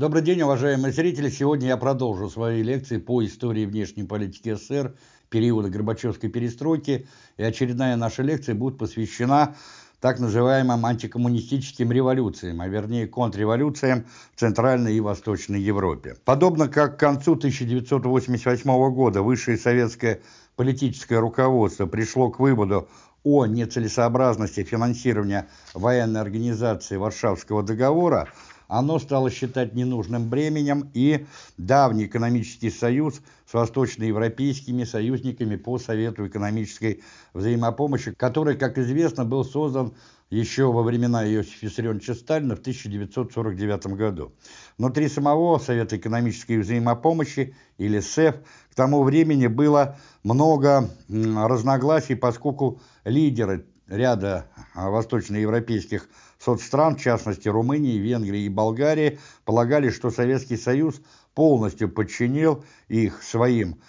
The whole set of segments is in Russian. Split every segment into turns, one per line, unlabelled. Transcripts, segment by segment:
Добрый день, уважаемые зрители! Сегодня я продолжу свои лекции по истории внешней политики СССР периода Горбачевской перестройки, и очередная наша лекция будет посвящена так называемым антикоммунистическим революциям, а вернее контрреволюциям в Центральной и Восточной Европе. Подобно как к концу 1988 года высшее советское политическое руководство пришло к выводу о нецелесообразности финансирования военной организации Варшавского договора, оно стало считать ненужным бременем, и давний экономический союз с восточноевропейскими союзниками по Совету экономической взаимопомощи, который, как известно, был создан еще во времена Иосифа Виссарионовича Сталина в 1949 году. Внутри самого Совета экономической взаимопомощи, или СЭФ, к тому времени было много разногласий, поскольку лидеры ряда восточноевропейских соцстран, в частности Румынии, Венгрии и Болгарии, полагали, что Советский Союз полностью подчинил их своим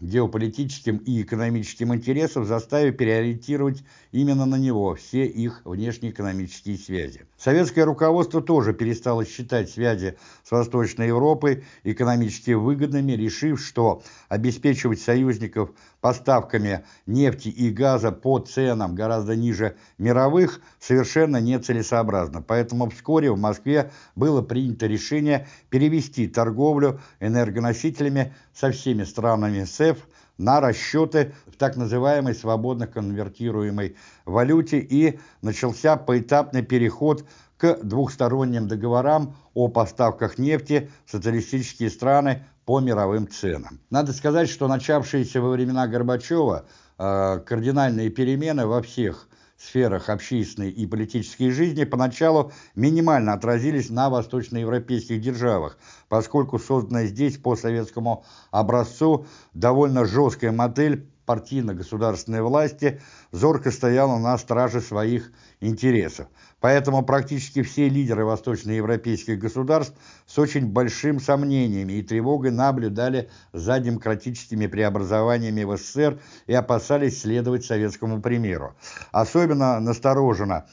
геополитическим и экономическим интересам, заставив переориентировать именно на него все их внешнеэкономические связи. Советское руководство тоже перестало считать связи с Восточной Европой экономически выгодными, решив, что обеспечивать союзников поставками нефти и газа по ценам гораздо ниже мировых совершенно нецелесообразно. Поэтому вскоре в Москве было принято решение перевести торговлю энергоносителями со всеми странами СЭФ на расчеты в так называемой свободно конвертируемой валюте и начался поэтапный переход к двухсторонним договорам о поставках нефти в социалистические страны по мировым ценам. Надо сказать, что начавшиеся во времена Горбачева э, кардинальные перемены во всех сферах общественной и политической жизни поначалу минимально отразились на восточноевропейских державах, поскольку созданная здесь по советскому образцу довольно жесткая модель партийно-государственной власти зорко стояла на страже своих интересов. Поэтому практически все лидеры восточноевропейских государств с очень большим сомнениями и тревогой наблюдали за демократическими преобразованиями в СССР и опасались следовать советскому примеру. Особенно настороженно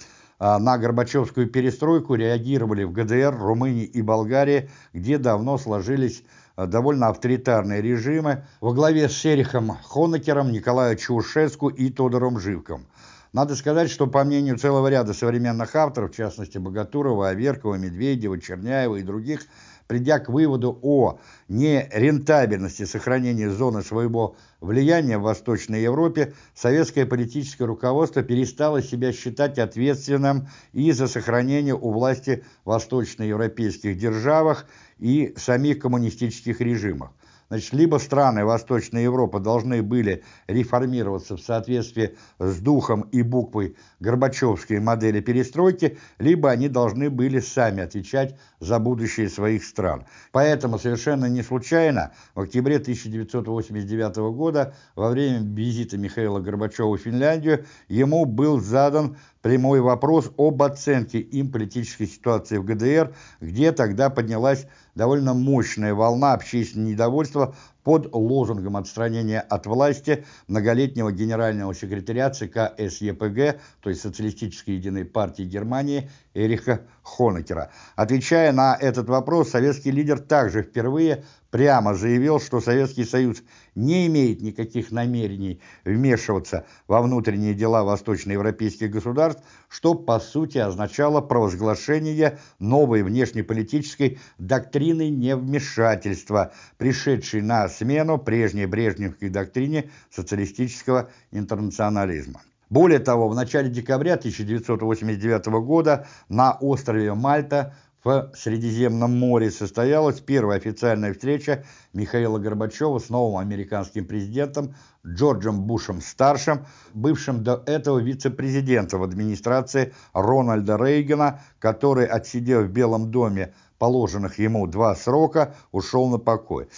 а, на Горбачевскую перестройку реагировали в ГДР, Румынии и Болгарии, где давно сложились довольно авторитарные режимы во главе с Шерихом Хонекером, Николаем Чаушеску и Тодором Живком. Надо сказать, что по мнению целого ряда современных авторов, в частности Богатурова, Аверкова, Медведева, Черняева и других, придя к выводу о нерентабельности сохранения зоны своего влияния в Восточной Европе, советское политическое руководство перестало себя считать ответственным и за сохранение у власти восточноевропейских державах и самих коммунистических режимах. Значит, либо страны Восточной Европы должны были реформироваться в соответствии с духом и буквой Горбачевской модели перестройки, либо они должны были сами отвечать за будущее своих стран. Поэтому совершенно не случайно в октябре 1989 года во время визита Михаила Горбачева в Финляндию ему был задан прямой вопрос об оценке им политической ситуации в ГДР, где тогда поднялась довольно мощная волна общественного недовольства под лозунгом отстранения от власти многолетнего генерального секретаря ЦК СЕПГ, то есть Социалистической единой партии Германии, Эриха Хонекера. Отвечая на этот вопрос, советский лидер также впервые прямо заявил, что Советский Союз не имеет никаких намерений вмешиваться во внутренние дела восточноевропейских государств, что по сути означало провозглашение новой внешнеполитической доктрины невмешательства, пришедшей на смену прежней брежневской доктрине социалистического интернационализма. Более того, в начале декабря 1989 года на острове Мальта в Средиземном море состоялась первая официальная встреча Михаила Горбачева с новым американским президентом Джорджем Бушем-старшим, бывшим до этого вице-президентом в администрации Рональда Рейгана, который, отсидев в Белом доме положенных ему два срока, ушел на покой.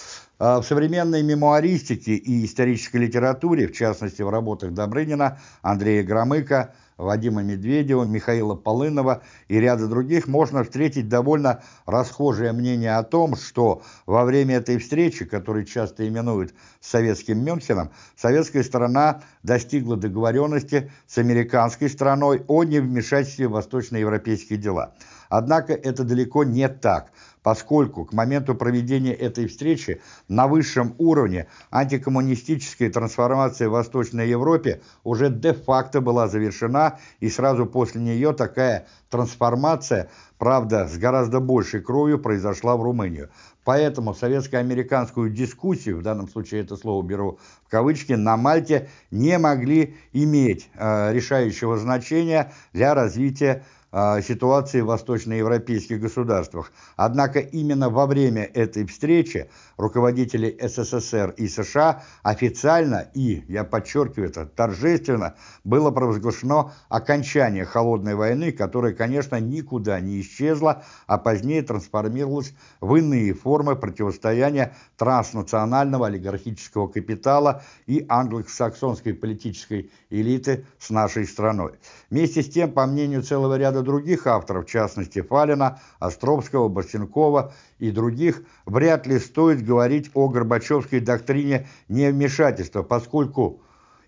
А в современной мемуаристике и исторической литературе, в частности в работах Добрынина, Андрея Громыка, Вадима Медведева, Михаила Полынова и ряда других, можно встретить довольно расхожее мнение о том, что во время этой встречи, которую часто именуют советским Мюнхеном, советская сторона достигла договоренности с американской стороной о невмешательстве в восточноевропейские дела. Однако это далеко не так, поскольку к моменту проведения этой встречи на высшем уровне антикоммунистическая трансформация в Восточной Европе уже де-факто была завершена, и сразу после нее такая трансформация, правда, с гораздо большей кровью произошла в Румынию. Поэтому советско-американскую дискуссию, в данном случае это слово беру в кавычки, на Мальте не могли иметь э, решающего значения для развития ситуации в восточноевропейских государствах. Однако именно во время этой встречи руководители СССР и США официально и, я подчеркиваю это, торжественно было провозглашено окончание холодной войны, которая, конечно, никуда не исчезла, а позднее трансформировалась в иные формы противостояния транснационального олигархического капитала и англосаксонской политической элиты с нашей страной. Вместе с тем, по мнению целого ряда других авторов, в частности Фалина, Островского, Барсенкова и других, вряд ли стоит говорить о Горбачевской доктрине невмешательства, поскольку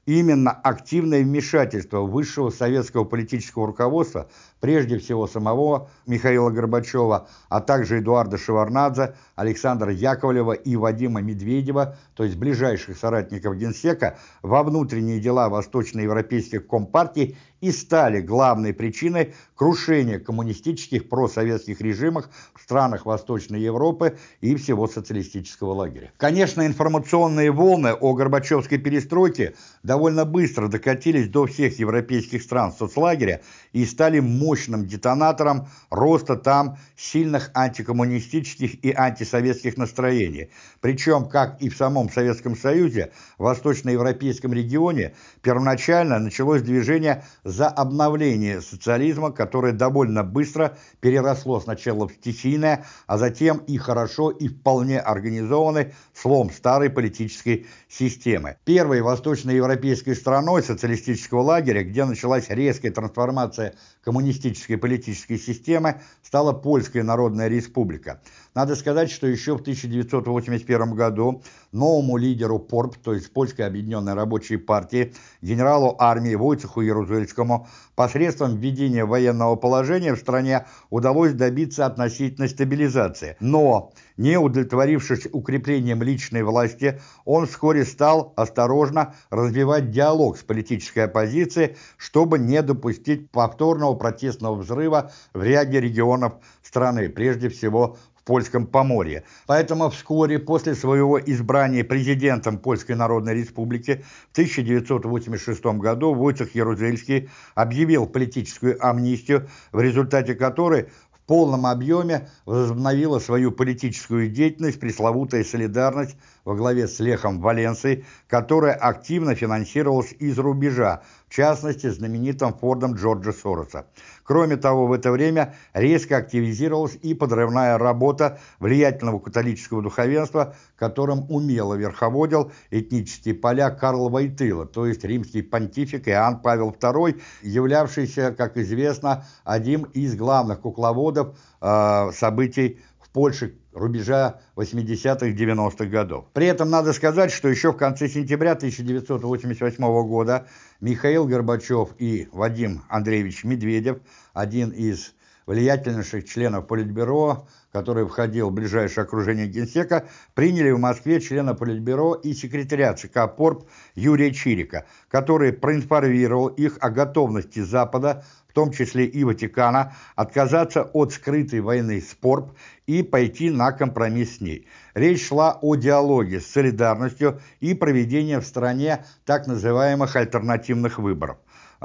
именно активное вмешательство высшего советского политического руководства прежде всего самого Михаила Горбачева, а также Эдуарда Шеварнадзе, Александра Яковлева и Вадима Медведева, то есть ближайших соратников Генсека, во внутренние дела восточноевропейских компартий и стали главной причиной крушения коммунистических просоветских режимов в странах Восточной Европы и всего социалистического лагеря. Конечно, информационные волны о Горбачевской перестройке довольно быстро докатились до всех европейских стран соцлагеря и стали мощным детонатором роста там сильных антикоммунистических и антисоветских настроений. Причем, как и в самом Советском Союзе, в восточноевропейском регионе первоначально началось движение за обновление социализма, которое довольно быстро переросло сначала в стихийное, а затем и хорошо, и вполне организованный слом старой политической системы. Первой восточноевропейской страной социалистического лагеря, где началась резкая трансформация коммунистической политической системы, стала Польская Народная Республика. Надо сказать, что еще в 1981 году новому лидеру ПОРП, то есть Польской Объединенной Рабочей Партии, генералу армии Войцеху Ярузельскому, посредством введения военного положения в стране удалось добиться относительной стабилизации. Но, не удовлетворившись укреплением личной власти, он вскоре стал осторожно развивать диалог с политической оппозицией, чтобы не допустить повторного протестного взрыва в ряде регионов страны, прежде всего Польском Поморье. Поэтому вскоре после своего избрания президентом Польской Народной Республики в 1986 году Войцех Ярузельский объявил политическую амнистию, в результате которой в полном объеме возобновила свою политическую деятельность пресловутая «Солидарность» во главе с Лехом Валенцией, которая активно финансировалась из рубежа, в частности знаменитым фордом Джорджа Сороса. Кроме того, в это время резко активизировалась и подрывная работа влиятельного католического духовенства, которым умело верховодил этнический поляк Карл Войтыла, то есть римский понтифик Иоанн Павел II, являвшийся, как известно, одним из главных кукловодов э, событий в Польше рубежа 80-х-90-х годов. При этом надо сказать, что еще в конце сентября 1988 года Михаил Горбачев и Вадим Андреевич Медведев, один из влиятельнейших членов Политбюро, который входил в ближайшее окружение Генсека, приняли в Москве члена Политбюро и секретаря ЦК ПОРП Юрия Чирика, который проинформировал их о готовности Запада в том числе и Ватикана, отказаться от скрытой войны с ПОРП и пойти на компромисс с ней. Речь шла о диалоге с солидарностью и проведении в стране так называемых альтернативных выборов.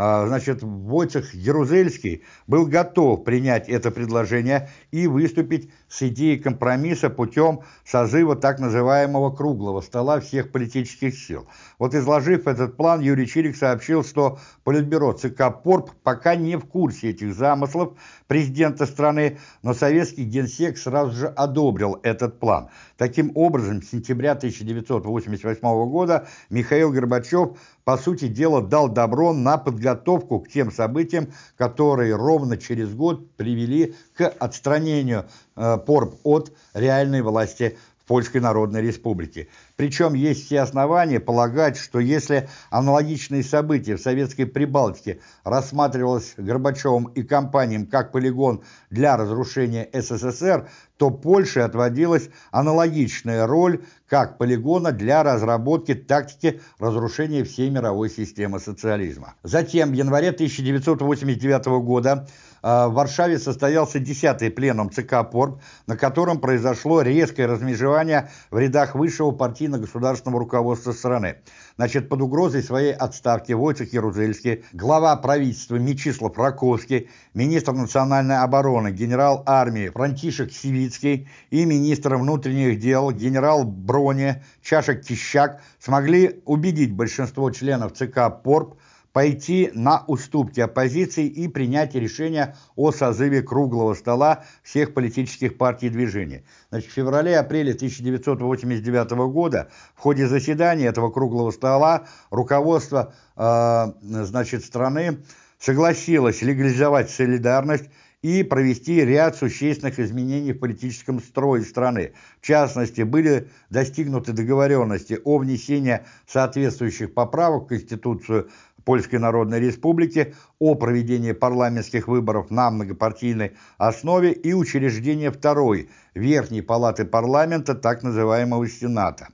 А, значит, Войцех Ярузельский был готов принять это предложение и выступить с идеей компромисса путем созыва так называемого круглого стола всех политических сил. Вот изложив этот план, Юрий Чирик сообщил, что Политбюро ЦК ПОРП пока не в курсе этих замыслов президента страны, но советский генсек сразу же одобрил этот план. Таким образом, с сентября 1988 года Михаил Горбачев по сути дела, дал добро на подготовку к тем событиям, которые ровно через год привели к отстранению э, ПОРП от реальной власти в Польской Народной Республике. Причем есть все основания полагать, что если аналогичные события в Советской Прибалтике рассматривалось Горбачевым и компаниям как полигон для разрушения СССР, то Польше отводилась аналогичная роль как полигона для разработки тактики разрушения всей мировой системы социализма. Затем в январе 1989 года а, в Варшаве состоялся 10-й пленум ЦК ПОРП, на котором произошло резкое размежевание в рядах высшего партийно-государственного руководства страны. Значит, под угрозой своей отставки Войцех Ярузельский, глава правительства Мечислав Раковский, министр национальной обороны, генерал армии Франтишек Сивицкий и министр внутренних дел генерал Брони Чашек-Кищак смогли убедить большинство членов ЦК ПОРП пойти на уступки оппозиции и принять решение о созыве круглого стола всех политических партий и движений. Значит, в феврале-апреле 1989 года в ходе заседания этого круглого стола руководство э, значит, страны согласилось легализовать солидарность и провести ряд существенных изменений в политическом строе страны. В частности, были достигнуты договоренности о внесении соответствующих поправок в Конституцию Польской Народной Республики о проведении парламентских выборов на многопартийной основе и учреждение второй Верхней Палаты парламента, так называемого Сената.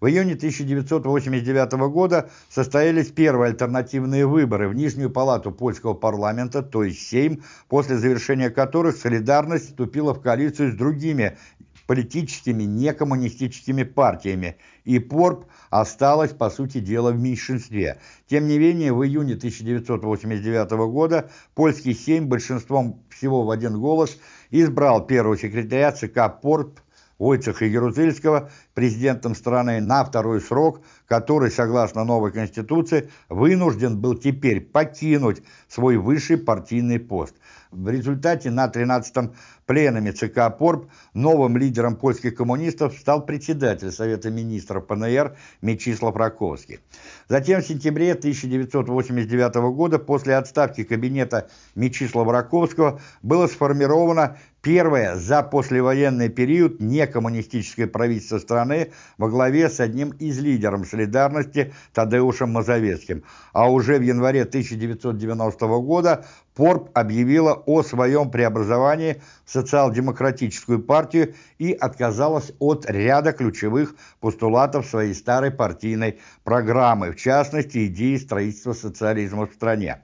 В июне 1989 года состоялись первые альтернативные выборы в Нижнюю палату польского парламента, то есть Сейм, после завершения которых «Солидарность» вступила в коалицию с другими политическими некоммунистическими партиями, и ПОРП осталась, по сути дела, в меньшинстве. Тем не менее, в июне 1989 года польский Сейм большинством всего в один голос избрал первого секретаря ЦК ПОРП Войцеха Ярузельского президентом страны на второй срок, который, согласно новой конституции, вынужден был теперь покинуть свой высший партийный пост. В результате на 13-м пленуме ЦК ПОРП новым лидером польских коммунистов стал председатель Совета министров ПНР Мечислав Раковский. Затем в сентябре 1989 года после отставки кабинета Мечислава Раковского было сформировано первое за послевоенный период некоммунистическое правительство страны во главе с одним из лидеров солидарности Тадеушем Мазовецким. А уже в январе 1990 года ПОРП объявила о своем преобразовании в социал-демократическую партию и отказалась от ряда ключевых постулатов своей старой партийной программы, в частности, идеи строительства социализма в стране.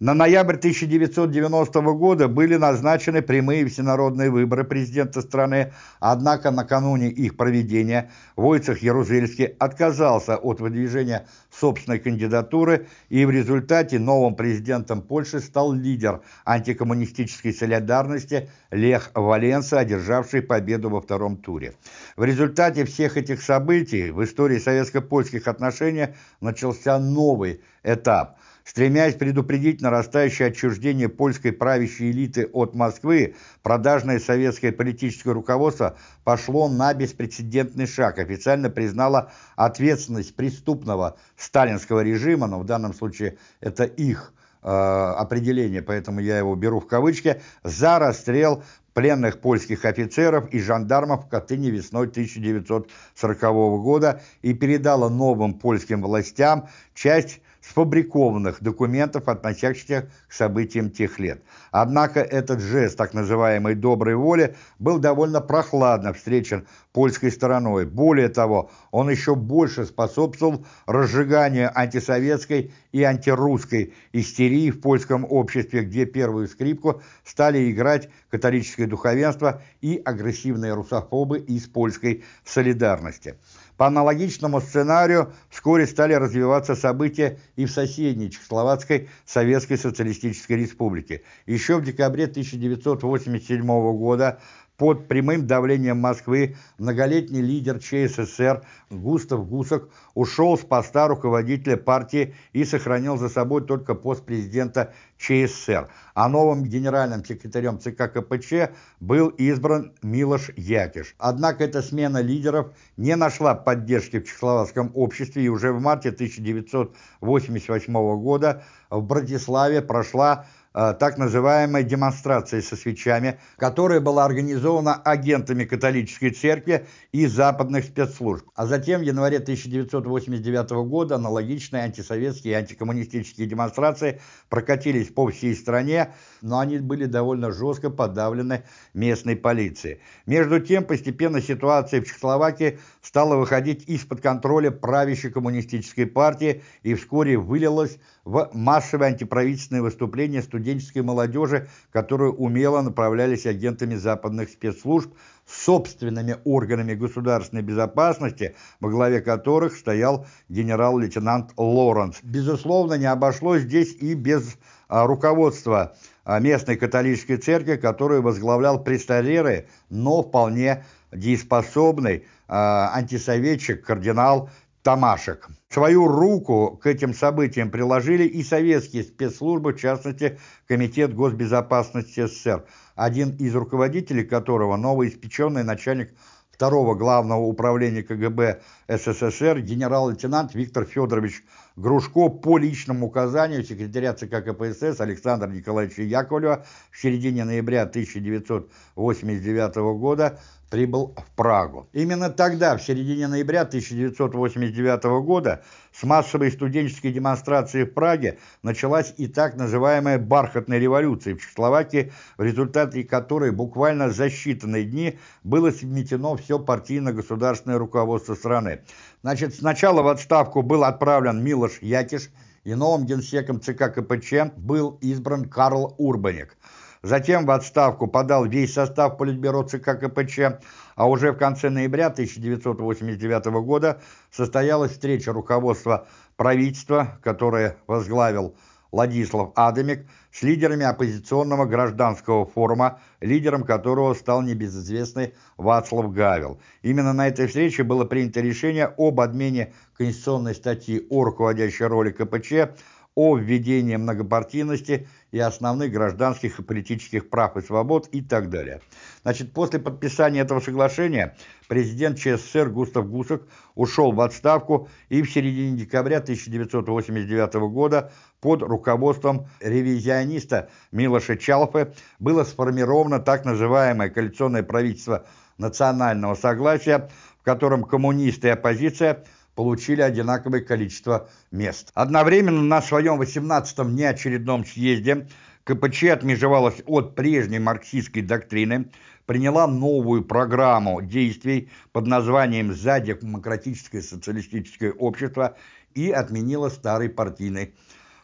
На ноябрь 1990 года были назначены прямые всенародные выборы президента страны, однако накануне их проведения Войцех Ярузельский отказался от выдвижения собственной кандидатуры, и в результате новым президентом Польши стал лидер антикоммунистической солидарности Лех Валенса, одержавший победу во втором туре. В результате всех этих событий в истории советско-польских отношений начался новый этап – Стремясь предупредить нарастающее отчуждение польской правящей элиты от Москвы, продажное советское политическое руководство пошло на беспрецедентный шаг, официально признало ответственность преступного сталинского режима, но в данном случае это их э, определение, поэтому я его беру в кавычки, за расстрел пленных польских офицеров и жандармов в Катыни весной 1940 года и передала новым польским властям часть сфабрикованных документов, относящихся к событиям тех лет. Однако этот жест так называемой «доброй воли» был довольно прохладно встречен польской стороной. Более того, он еще больше способствовал разжиганию антисоветской и антирусской истерии в польском обществе, где первую скрипку стали играть католическое духовенство и агрессивные русофобы из польской солидарности. По аналогичному сценарию вскоре стали развиваться события и в соседней Чехословацкой Советской Социалистической Республике. Еще в декабре 1987 года под прямым давлением Москвы многолетний лидер ЧССР Густав Гусак ушел с поста руководителя партии и сохранил за собой только пост президента ЧССР, а новым генеральным секретарем ЦК КПЧ был избран Милош Якиш. Однако эта смена лидеров не нашла поддержки в чехословацком обществе, и уже в марте 1988 года в Братиславе прошла так называемой демонстрации со свечами, которая была организована агентами католической церкви и западных спецслужб. А затем в январе 1989 года аналогичные антисоветские и антикоммунистические демонстрации прокатились по всей стране, но они были довольно жестко подавлены местной полицией. Между тем, постепенно ситуация в Чехословакии стала выходить из-под контроля правящей коммунистической партии и вскоре вылилась в массовые антиправительственные выступления студенческой молодежи, которые умело направлялись агентами западных спецслужб собственными органами государственной безопасности, во главе которых стоял генерал-лейтенант Лоренс. Безусловно, не обошлось здесь и без а, руководства а, местной католической церкви, которую возглавлял престарелый, но вполне дееспособный а, антисоветчик кардинал Тамашек. Свою руку к этим событиям приложили и советские спецслужбы, в частности, Комитет госбезопасности СССР, один из руководителей которого новоиспеченный начальник второго главного управления КГБ СССР генерал-лейтенант Виктор Федорович Грушко по личному указанию секретаря ЦК КПСС Александра Николаевича Яковлева в середине ноября 1989 года прибыл в Прагу. Именно тогда, в середине ноября 1989 года, с массовой студенческой демонстрацией в Праге началась и так называемая «бархатная революция» в Чехословакии, в результате которой буквально за считанные дни было сметено все партийно-государственное руководство страны. Значит, сначала в отставку был отправлен Милош Якиш, и новым генсеком ЦК КПЧ был избран Карл Урбаник. Затем в отставку подал весь состав Политбюро ЦК КПЧ, а уже в конце ноября 1989 года состоялась встреча руководства правительства, которое возглавил Владислав Адамик, с лидерами оппозиционного гражданского форума, лидером которого стал небезызвестный Вацлав Гавел. Именно на этой встрече было принято решение об отмене конституционной статьи о руководящей роли КПЧ, о введении многопартийности и основных гражданских и политических прав и свобод и так далее. Значит, после подписания этого соглашения президент ЧССР Густав Гусак ушел в отставку и в середине декабря 1989 года под руководством ревизиониста Милоша Чалфе было сформировано так называемое коалиционное правительство национального согласия, в котором коммунисты и оппозиция – получили одинаковое количество мест. Одновременно на своем 18-м неочередном съезде КПЧ отмежевалась от прежней марксистской доктрины, приняла новую программу действий под названием «За демократическое социалистическое общество» и отменила старый партийный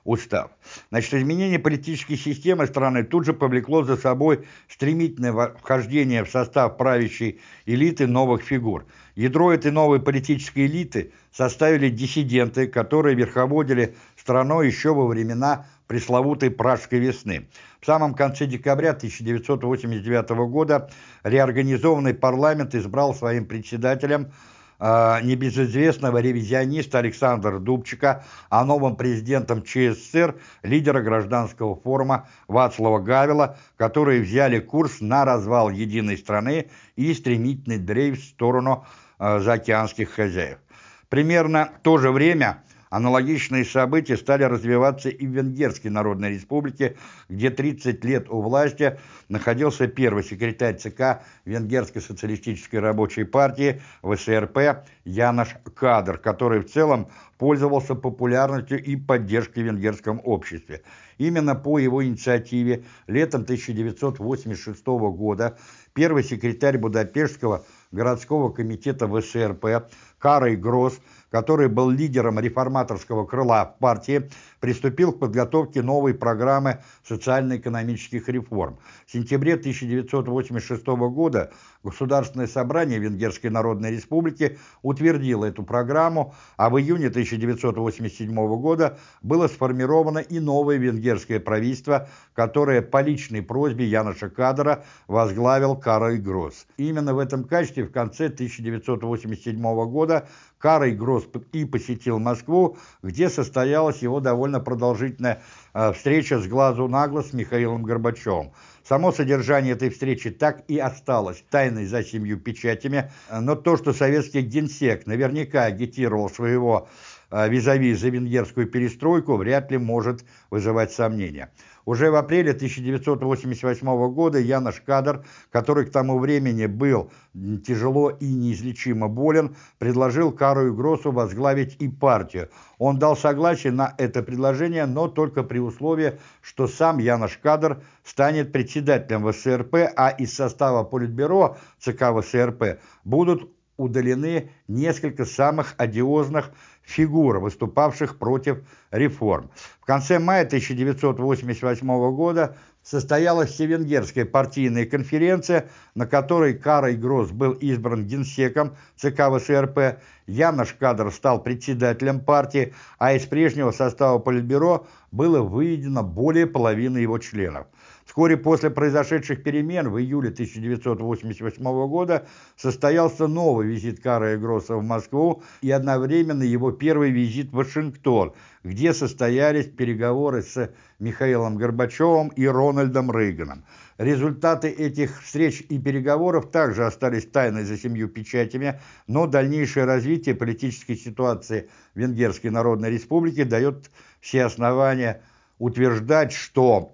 устав. Значит, изменение политической системы страны тут же повлекло за собой стремительное вхождение в состав правящей элиты новых фигур. Ядро этой новой политической элиты составили диссиденты, которые верховодили страной еще во времена пресловутой Пражской весны. В самом конце декабря 1989 года реорганизованный парламент избрал своим председателем небезызвестного ревизиониста Александра Дубчика, а новым президентом ЧССР лидера гражданского форума Вацлава Гавела, которые взяли курс на развал единой страны и стремительный дрейф в сторону э, заокеанских хозяев. Примерно в то же время Аналогичные события стали развиваться и в Венгерской Народной Республике, где 30 лет у власти находился первый секретарь ЦК Венгерской социалистической рабочей партии ВСРП Янош Кадр, который в целом пользовался популярностью и поддержкой в венгерском обществе. Именно по его инициативе летом 1986 года первый секретарь Будапештского городского комитета ВСРП Карой Гросс который был лидером реформаторского крыла партии, приступил к подготовке новой программы социально-экономических реформ. В сентябре 1986 года Государственное собрание Венгерской Народной Республики утвердило эту программу, а в июне 1987 года было сформировано и новое венгерское правительство, которое по личной просьбе Яноша Кадра возглавил Карл Гросс. Именно в этом качестве в конце 1987 года Карой Гросс и посетил Москву, где состоялась его довольно продолжительная э, встреча с глазу на глаз с Михаилом Горбачевым. Само содержание этой встречи так и осталось тайной за семью печатями, но то, что советский генсек наверняка агитировал своего визави за венгерскую перестройку вряд ли может вызывать сомнения. Уже в апреле 1988 года Янош Кадр, который к тому времени был тяжело и неизлечимо болен, предложил Кару Гросу возглавить и партию. Он дал согласие на это предложение, но только при условии, что сам Янош Кадр станет председателем ВСРП, а из состава Политбюро ЦК ВСРП будут удалены несколько самых одиозных фигур, выступавших против реформ. В конце мая 1988 года состоялась Всевенгерская партийная конференция, на которой Карой Гросс был избран генсеком ЦК ВСРП, Янош Кадр стал председателем партии, а из прежнего состава Политбюро было выведено более половины его членов. Вскоре после произошедших перемен в июле 1988 года состоялся новый визит Карла Гросса в Москву и одновременно его первый визит в Вашингтон, где состоялись переговоры с Михаилом Горбачевым и Рональдом Рейганом. Результаты этих встреч и переговоров также остались тайной за семью печатями, но дальнейшее развитие политической ситуации Венгерской Народной Республике дает все основания утверждать, что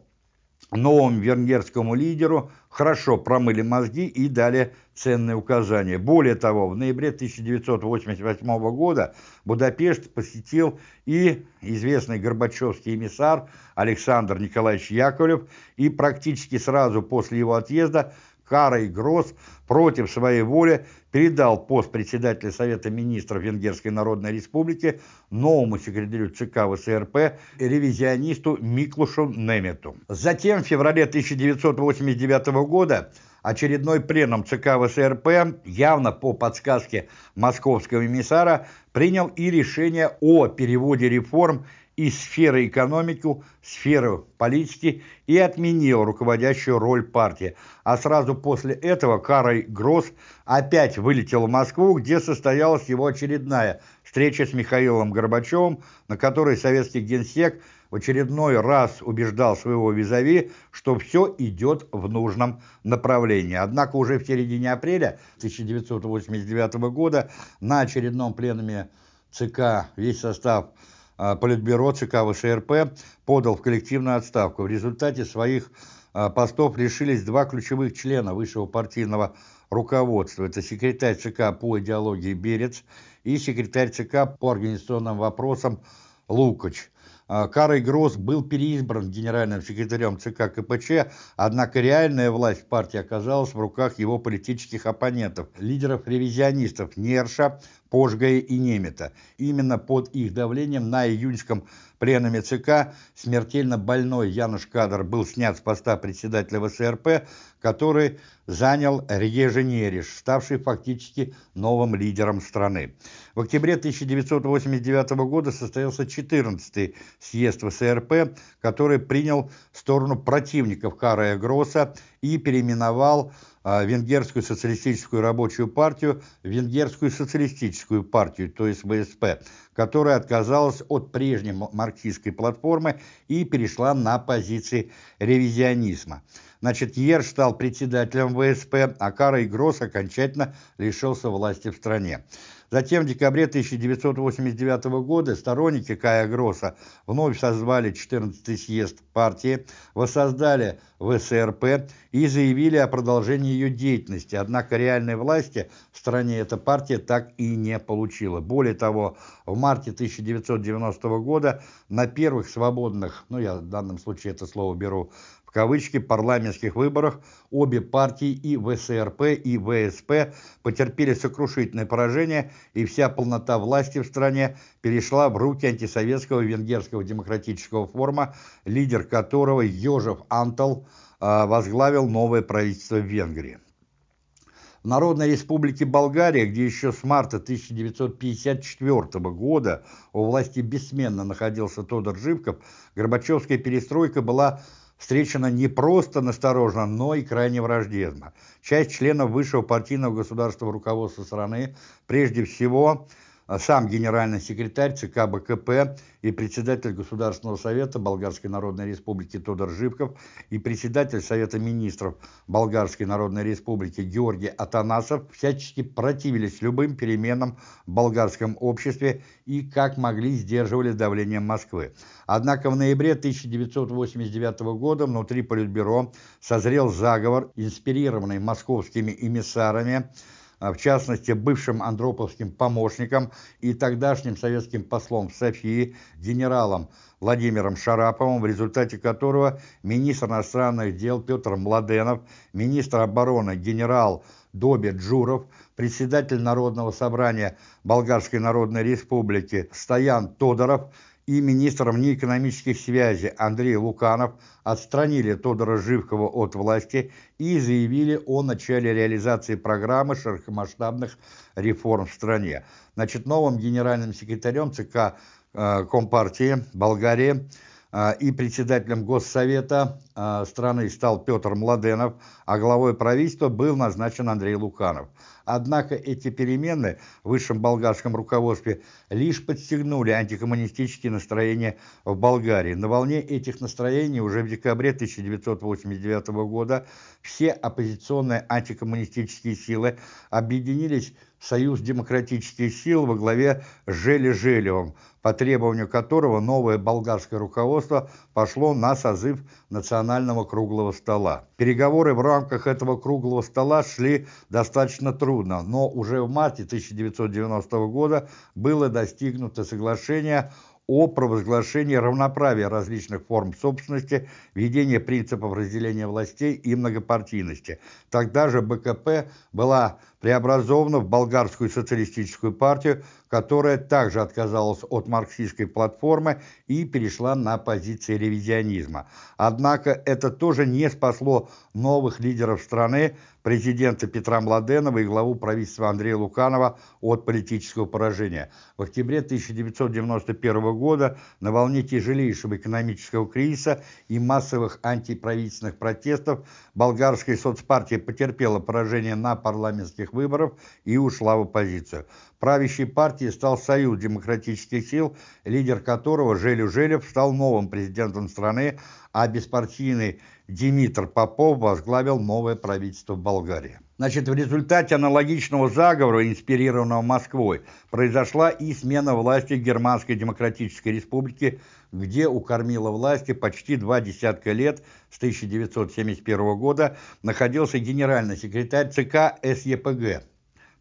новому венгерскому лидеру хорошо промыли мозги и дали ценные указания. Более того, в ноябре 1988 года Будапешт посетил и известный горбачевский эмиссар Александр Николаевич Яковлев, и практически сразу после его отъезда Карой Гросс против своей воли передал пост председателя Совета министров Венгерской Народной Республики новому секретарю ЦК ВСРП ревизионисту Миклушу Немету. Затем в феврале 1989 года очередной пленум ЦК ВСРП, явно по подсказке московского эмиссара, принял и решение о переводе реформ из сферы экономики в сферу политики и отменил руководящую роль партии. А сразу после этого Карой Гросс опять вылетел в Москву, где состоялась его очередная встреча с Михаилом Горбачевым, на которой советский генсек в очередной раз убеждал своего визави, что все идет в нужном направлении. Однако уже в середине апреля 1989 года на очередном пленуме ЦК весь состав Политбюро ЦК ВШРП подал в коллективную отставку. В результате своих а, постов лишились два ключевых члена высшего партийного руководства. Это секретарь ЦК по идеологии Берец и секретарь ЦК по организационным вопросам Лукач. А, Карой Гросс был переизбран генеральным секретарем ЦК КПЧ, однако реальная власть партии оказалась в руках его политических оппонентов, лидеров-ревизионистов Нерша, Пожгая и Немета. Именно под их давлением на июньском пленуме ЦК смертельно больной Януш Кадр был снят с поста председателя ВСРП, который занял Рьежи Нериш, ставший фактически новым лидером страны. В октябре 1989 года состоялся 14-й съезд ВСРП, который принял сторону противников Карая Гросса и переименовал а, Венгерскую социалистическую рабочую партию Венгерскую социалистическую партию, то есть ВСП, которая отказалась от прежней марксистской платформы и перешла на позиции ревизионизма. Значит, Ерш стал председателем ВСП, а Карл Гросс окончательно лишился власти в стране. Затем в декабре 1989 года сторонники Кая Гросса вновь созвали 14-й съезд партии, воссоздали ВСРП и заявили о продолжении ее деятельности. Однако реальной власти в стране эта партия так и не получила. Более того, в марте 1990 года на первых свободных, ну я в данном случае это слово беру в кавычки парламентских выборах обе партии и ВСРП, и ВСП потерпели сокрушительное поражение, и вся полнота власти в стране перешла в руки антисоветского венгерского демократического форума, лидер которого Йожев Антал а, возглавил новое правительство в Венгрии. В Народной Республике Болгария, где еще с марта 1954 года у власти бессменно находился Тодор Живков, Горбачевская перестройка была встречена не просто настороженно, но и крайне враждебно. Часть членов высшего партийного государственного руководства страны, прежде всего сам генеральный секретарь ЦК БКП и председатель Государственного совета Болгарской Народной Республики Тодор Живков и председатель Совета министров Болгарской Народной Республики Георгий Атанасов всячески противились любым переменам в болгарском обществе и как могли сдерживали давление Москвы. Однако в ноябре 1989 года внутри Политбюро созрел заговор, инспирированный московскими эмиссарами, а, в частности, бывшим андроповским помощником и тогдашним советским послом в Софии, генералом Владимиром Шараповым, в результате которого министр иностранных дел Петр Младенов, министр обороны генерал Доби Джуров, председатель Народного собрания Болгарской Народной Республики Стоян Тодоров и министр внеэкономических связей Андрей Луканов отстранили Тодора Живкова от власти и заявили о начале реализации программы широкомасштабных реформ в стране. Значит, новым генеральным секретарем ЦК э, Компартии Болгарии э, и председателем Госсовета страны стал Петр Младенов, а главой правительства был назначен Андрей Луканов. Однако эти перемены в высшем болгарском руководстве лишь подстегнули антикоммунистические настроения в Болгарии. На волне этих настроений уже в декабре 1989 года все оппозиционные антикоммунистические силы объединились в Союз демократических сил во главе с Жели Желевым, по требованию которого новое болгарское руководство пошло на созыв национального круглого стола. Переговоры в рамках этого круглого стола шли достаточно трудно, но уже в марте 1990 года было достигнуто соглашение о провозглашении равноправия различных форм собственности, введении принципов разделения властей и многопартийности. Тогда же БКП была преобразована в болгарскую социалистическую партию, которая также отказалась от марксистской платформы и перешла на позиции ревизионизма. Однако это тоже не спасло новых лидеров страны, президента Петра Младенова и главу правительства Андрея Луканова от политического поражения. В октябре 1991 года на волне тяжелейшего экономического кризиса и массовых антиправительственных протестов болгарская соцпартия потерпела поражение на парламентских выборах и ушла в оппозицию. Правящей партией стал Союз демократических сил, лидер которого Желю Желев стал новым президентом страны, а беспартийный Димитр Попов возглавил новое правительство в Болгарии. Значит, в результате аналогичного заговора, инспирированного Москвой, произошла и смена власти Германской Демократической Республики, где у кормила власти почти два десятка лет, с 1971 года, находился генеральный секретарь ЦК СЕПГ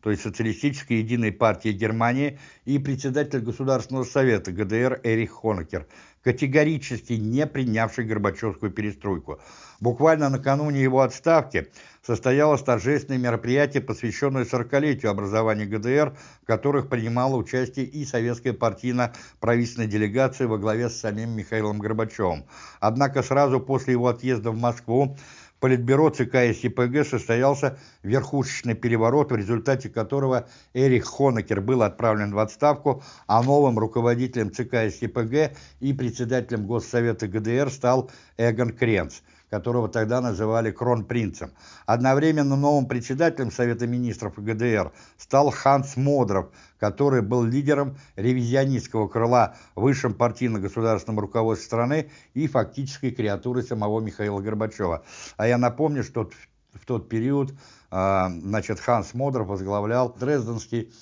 то есть Социалистической единой партии Германии, и председатель Государственного совета ГДР Эрих Хонекер, категорически не принявший Горбачевскую перестройку. Буквально накануне его отставки состоялось торжественное мероприятие, посвященное 40-летию образования ГДР, в которых принимала участие и советская партийно-правительственная делегация во главе с самим Михаилом Горбачевым. Однако сразу после его отъезда в Москву Политбюро ЦК СИПГ состоялся верхушечный переворот, в результате которого Эрих Хонекер был отправлен в отставку, а новым руководителем ЦК СИПГ и председателем Госсовета ГДР стал Эгон Кренц которого тогда называли кронпринцем. Одновременно новым председателем Совета министров ГДР стал Ханс Модров, который был лидером ревизионистского крыла высшем партийно-государственном руководстве страны и фактической креатурой самого Михаила Горбачева. А я напомню, что в тот период а, значит, Ханс Модров возглавлял Дрезденский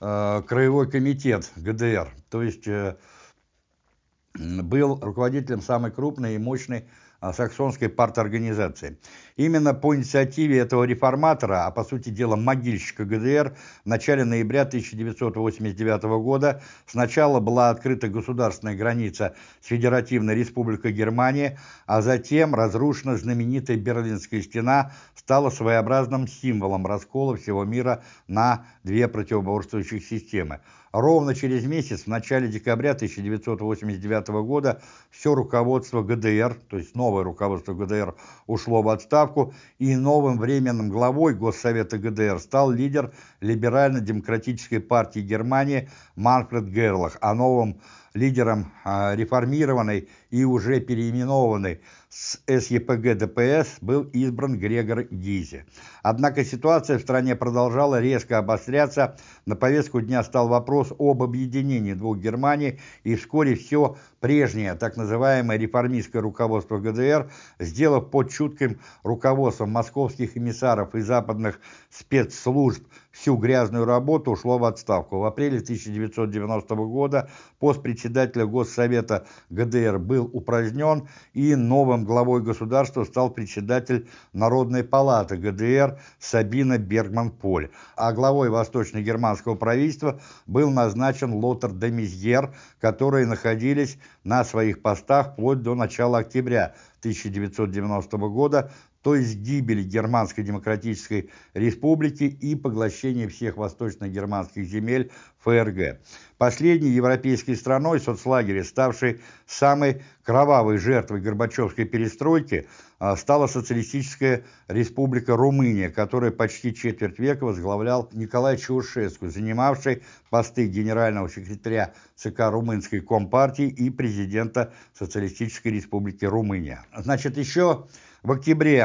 а, краевой комитет ГДР, то есть э, был руководителем самой крупной и мощной саксонской парторганизации. Именно по инициативе этого реформатора, а по сути дела могильщика ГДР, в начале ноября 1989 года сначала была открыта государственная граница с Федеративной Республикой Германия, а затем разрушена знаменитая Берлинская стена, стала своеобразным символом раскола всего мира на две противоборствующих системы. Ровно через месяц, в начале декабря 1989 года, все руководство ГДР, то есть новое руководство ГДР, ушло в отставку, и новым временным главой Госсовета ГДР стал лидер либерально-демократической партии Германии Манфред Герлах, а новым лидером а, реформированной и уже переименованной с СЕПГ ДПС был избран Грегор Гизи. Однако ситуация в стране продолжала резко обостряться, на повестку дня стал вопрос об объединении двух Германий, и вскоре все прежнее так называемое реформистское руководство ГДР, сделав под чутким руководством московских эмиссаров и западных спецслужб всю грязную работу, ушло в отставку. В апреле 1990 года пост председателя Госсовета ГДР был упразднен, и новым главой государства стал председатель Народной палаты ГДР Сабина Бергман-Поль, а главой восточно-германского правительства был назначен Лотер де Мизьер, которые находились на своих постах вплоть до начала октября 1990 года, то есть гибели Германской Демократической Республики и поглощение всех восточно-германских земель ФРГ. Последней европейской страной соцлагеря, ставшей самой кровавой жертвой Горбачевской перестройки, а, стала Социалистическая Республика Румыния, которую почти четверть века возглавлял Николай Чаушеску, занимавший посты генерального секретаря ЦК Румынской Компартии и президента Социалистической Республики Румыния. Значит, еще в октябре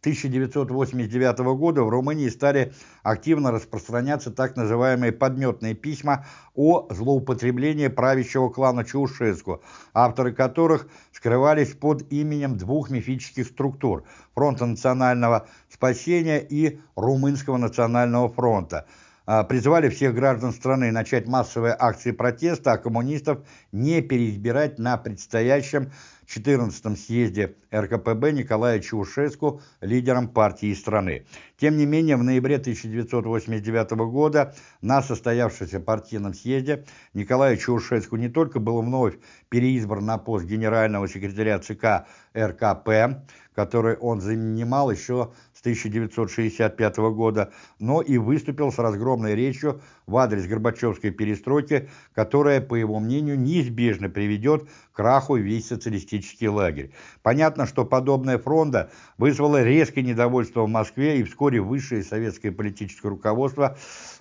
1989 года в Румынии стали активно распространяться так называемые подметные письма о злоупотреблении правящего клана Чаушеску, авторы которых скрывались под именем двух мифических структур – Фронта национального спасения и Румынского национального фронта – а, призывали всех граждан страны начать массовые акции протеста, а коммунистов не переизбирать на предстоящем 14-м съезде РКПБ Николая Чаушеску лидером партии страны. Тем не менее, в ноябре 1989 года на состоявшемся партийном съезде Николаю Чаушеску не только был вновь переизбран на пост генерального секретаря ЦК РКП, который он занимал еще с 1965 года, но и выступил с разгромной речью в адрес Горбачевской перестройки, которая, по его мнению, неизбежно приведет к краху весь социалистический лагерь. Понятно, что подобная фронта вызвала резкое недовольство в Москве, и вскоре высшее советское политическое руководство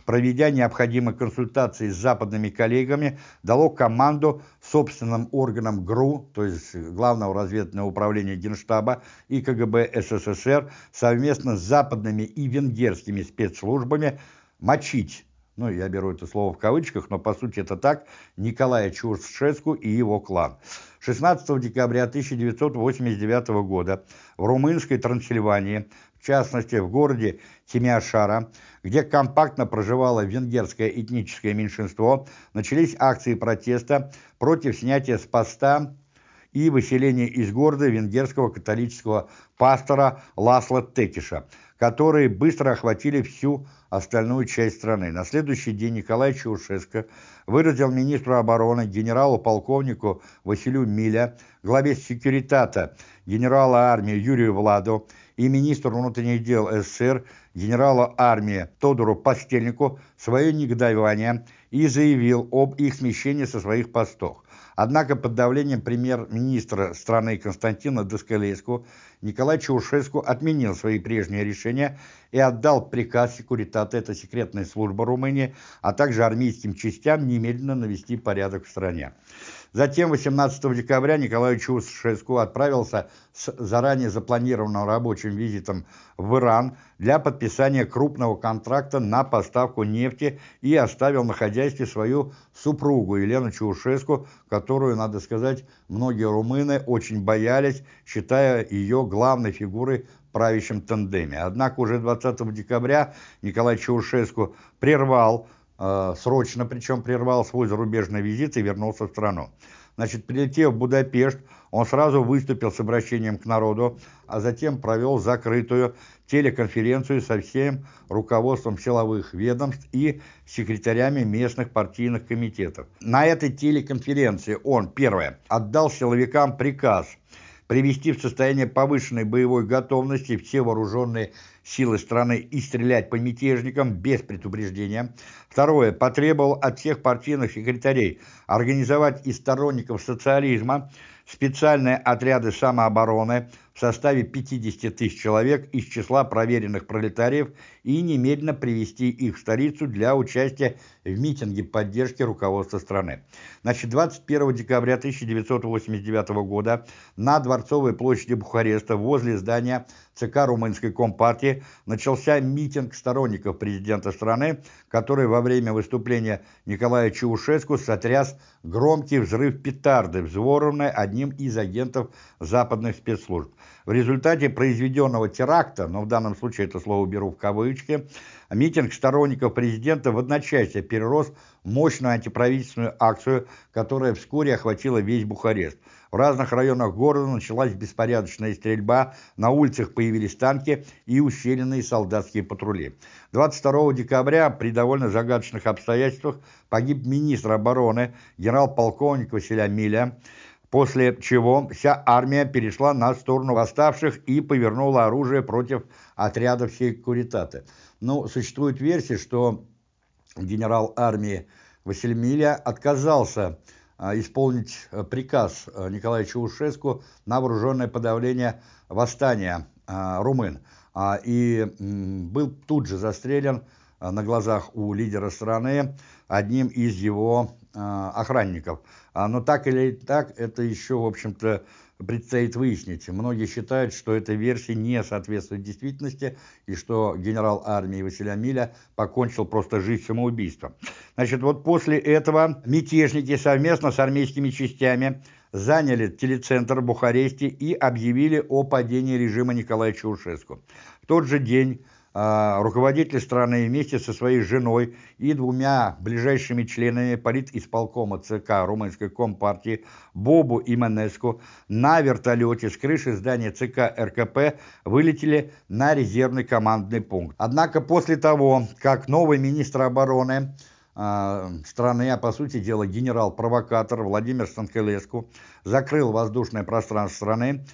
проведя необходимые консультации с западными коллегами, дало команду собственным органам ГРУ, то есть Главного разведывательного управления Генштаба и КГБ СССР, совместно с западными и венгерскими спецслужбами мочить ну, я беру это слово в кавычках, но по сути это так, Николая Чаушеску и его клан. 16 декабря 1989 года в румынской Трансильвании в частности в городе Тимиашара, где компактно проживало венгерское этническое меньшинство, начались акции протеста против снятия с поста и выселения из города венгерского католического пастора Ласла Текиша, которые быстро охватили всю остальную часть страны. На следующий день Николай Чаушеско выразил министру обороны генералу-полковнику Василию Миля, главе секюритата генерала армии Юрию Владу и министру внутренних дел СССР генерала армии Тодору Постельнику свое негодование и заявил об их смещении со своих постов. Однако под давлением премьер-министра страны Константина Доскалейского Николай Чаушеску отменил свои прежние решения и отдал приказ секуритата, это секретная служба Румынии, а также армейским частям немедленно навести порядок в стране. Затем 18 декабря Николай Чаушеску отправился с заранее запланированным рабочим визитом в Иран для подписания крупного контракта на поставку нефти и оставил на хозяйстве свою супругу Елену Чаушеску, которую, надо сказать, многие румыны очень боялись, считая ее главной фигурой правящем тандеме. Однако уже 20 декабря Николай Чаушеску прервал срочно, причем прервал свой зарубежный визит и вернулся в страну. Значит, прилетев в Будапешт, он сразу выступил с обращением к народу, а затем провел закрытую телеконференцию со всем руководством силовых ведомств и секретарями местных партийных комитетов. На этой телеконференции он, первое, отдал силовикам приказ привести в состояние повышенной боевой готовности все вооруженные силы страны и стрелять по мятежникам без предупреждения. Второе. Потребовал от всех партийных секретарей организовать из сторонников социализма специальные отряды самообороны в составе 50 тысяч человек из числа проверенных пролетариев и немедленно привести их в столицу для участия в митинге поддержки руководства страны. Значит, 21 декабря 1989 года на Дворцовой площади Бухареста возле здания ЦК Румынской Компартии начался митинг сторонников президента страны, который во время выступления Николая Чаушеску сотряс громкий взрыв петарды, взворованной одним из агентов западных спецслужб. В результате произведенного теракта, но в данном случае это слово беру в кавычки, митинг сторонников президента в одночасье перерос в мощную антиправительственную акцию, которая вскоре охватила весь Бухарест. В разных районах города началась беспорядочная стрельба, на улицах появились танки и усиленные солдатские патрули. 22 декабря при довольно загадочных обстоятельствах погиб министр обороны генерал-полковник Василия Миля, после чего вся армия перешла на сторону восставших и повернула оружие против отрядов секуритаты. Ну, существует версия, что генерал армии Василий Миля отказался исполнить а, приказ а, Николая Чаушеску на вооруженное подавление восстания румын. И был тут же застрелен на глазах у лидера страны одним из его охранников. Но так или так, это еще, в общем-то, предстоит выяснить. Многие считают, что эта версия не соответствует действительности и что генерал армии Василия Миля покончил просто жизнь самоубийством. Значит, вот после этого мятежники совместно с армейскими частями заняли телецентр Бухаресте и объявили о падении режима Николая Чаушеску. В тот же день руководитель страны вместе со своей женой и двумя ближайшими членами политисполкома ЦК Румынской Компартии Бобу и Манеску на вертолете с крыши здания ЦК РКП вылетели на резервный командный пункт. Однако после того, как новый министр обороны э, страны, а по сути дела генерал-провокатор Владимир Станкелеску, закрыл воздушное пространство страны,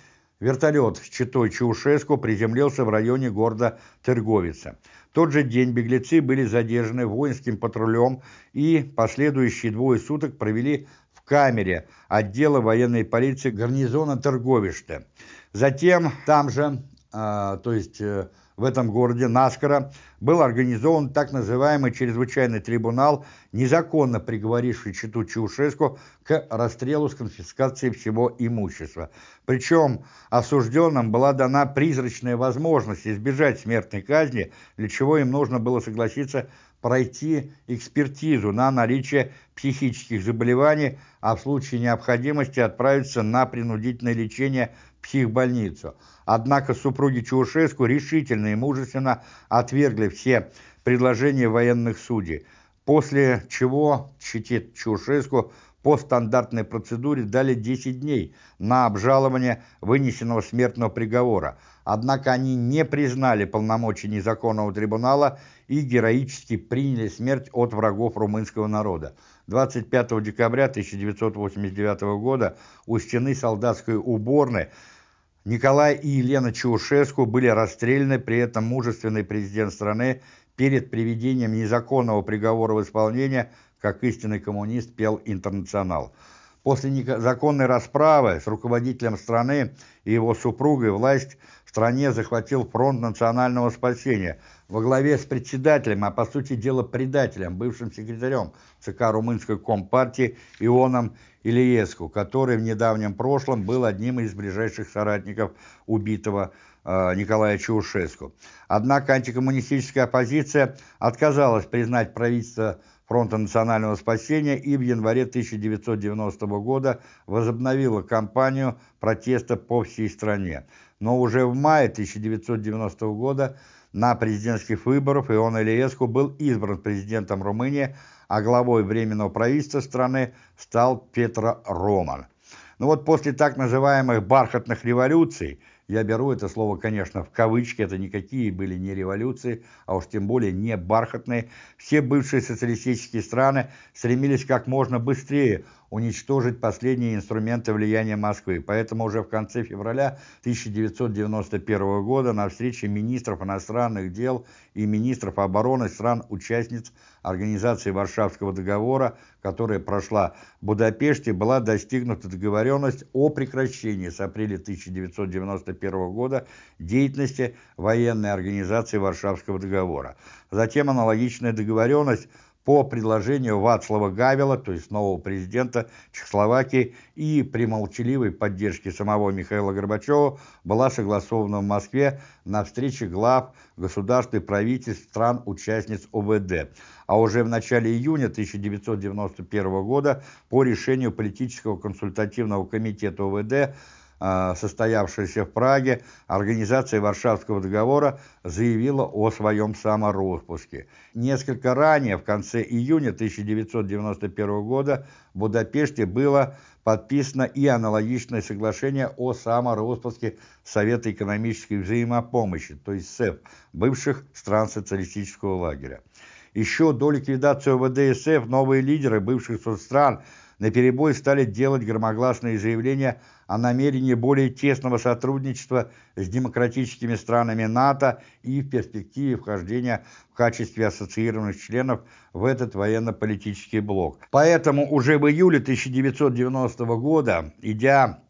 Вертолет с читой Чаушеску приземлился в районе города Терговица. Тот же день беглецы были задержаны воинским патрулем и последующие двое суток провели в камере отдела военной полиции гарнизона Терговишта. Затем там же, э, то есть э, в этом городе наскоро был организован так называемый чрезвычайный трибунал, незаконно приговоривший Читу Чаушеску к расстрелу с конфискацией всего имущества. Причем осужденным была дана призрачная возможность избежать смертной казни, для чего им нужно было согласиться пройти экспертизу на наличие психических заболеваний, а в случае необходимости отправиться на принудительное лечение в психбольницу. Однако супруги Чаушеску решительно и мужественно отвергли все предложения военных судей, после чего Чите Чаушеску по стандартной процедуре дали 10 дней на обжалование вынесенного смертного приговора. Однако они не признали полномочий незаконного трибунала и героически приняли смерть от врагов румынского народа. 25 декабря 1989 года у стены солдатской уборной Николай и Елена Чаушеску были расстреляны, при этом мужественный президент страны перед приведением незаконного приговора в исполнение, как истинный коммунист пел «Интернационал». После незаконной расправы с руководителем страны и его супругой власть в стране захватил фронт национального спасения во главе с председателем, а по сути дела предателем, бывшим секретарем ЦК Румынской Компартии Ионом Ильеску, который в недавнем прошлом был одним из ближайших соратников убитого э, Николая Чаушеску. Однако антикоммунистическая оппозиция отказалась признать правительство Фронта национального спасения и в январе 1990 года возобновила кампанию протеста по всей стране. Но уже в мае 1990 года на президентских выборах Ион Ильеску был избран президентом Румынии, а главой Временного правительства страны стал Петро Роман. Ну вот после так называемых «бархатных революций» Я беру это слово, конечно, в кавычки, это никакие были не революции, а уж тем более не бархатные. Все бывшие социалистические страны стремились как можно быстрее уничтожить последние инструменты влияния Москвы. Поэтому уже в конце февраля 1991 года на встрече министров иностранных дел и министров обороны стран-участниц Организации Варшавского договора, которая прошла в Будапеште, была достигнута договоренность о прекращении с апреля 1991 1991 года деятельности военной организации Варшавского договора. Затем аналогичная договоренность по предложению Вацлава Гавела, то есть нового президента Чехословакии, и при молчаливой поддержке самого Михаила Горбачева была согласована в Москве на встрече глав государств и правительств стран-участниц ОВД. А уже в начале июня 1991 года по решению политического консультативного комитета ОВД состоявшаяся в Праге, Организация Варшавского договора заявила о своем самороспуске. Несколько ранее, в конце июня 1991 года, в Будапеште было подписано и аналогичное соглашение о самороспуске Совета экономической взаимопомощи, то есть СЭФ, бывших стран социалистического лагеря. Еще до ликвидации ОВД новые лидеры бывших соцстран наперебой стали делать громогласные заявления о намерении более тесного сотрудничества с демократическими странами НАТО и в перспективе вхождения в качестве ассоциированных членов в этот военно-политический блок. Поэтому уже в июле 1990 года, идя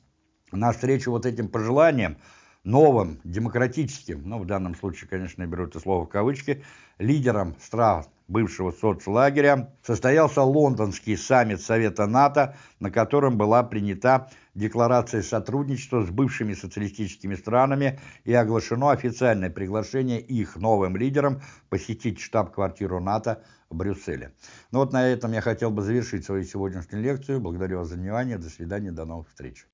навстречу вот этим пожеланиям, новым демократическим, ну в данном случае, конечно, я беру это слово в кавычки, лидером стран бывшего соцлагеря, состоялся лондонский саммит Совета НАТО, на котором была принята декларация сотрудничества с бывшими социалистическими странами и оглашено официальное приглашение их новым лидерам посетить штаб-квартиру НАТО в Брюсселе. Ну вот на этом я хотел бы завершить свою сегодняшнюю лекцию. Благодарю вас за внимание. До свидания, до новых встреч.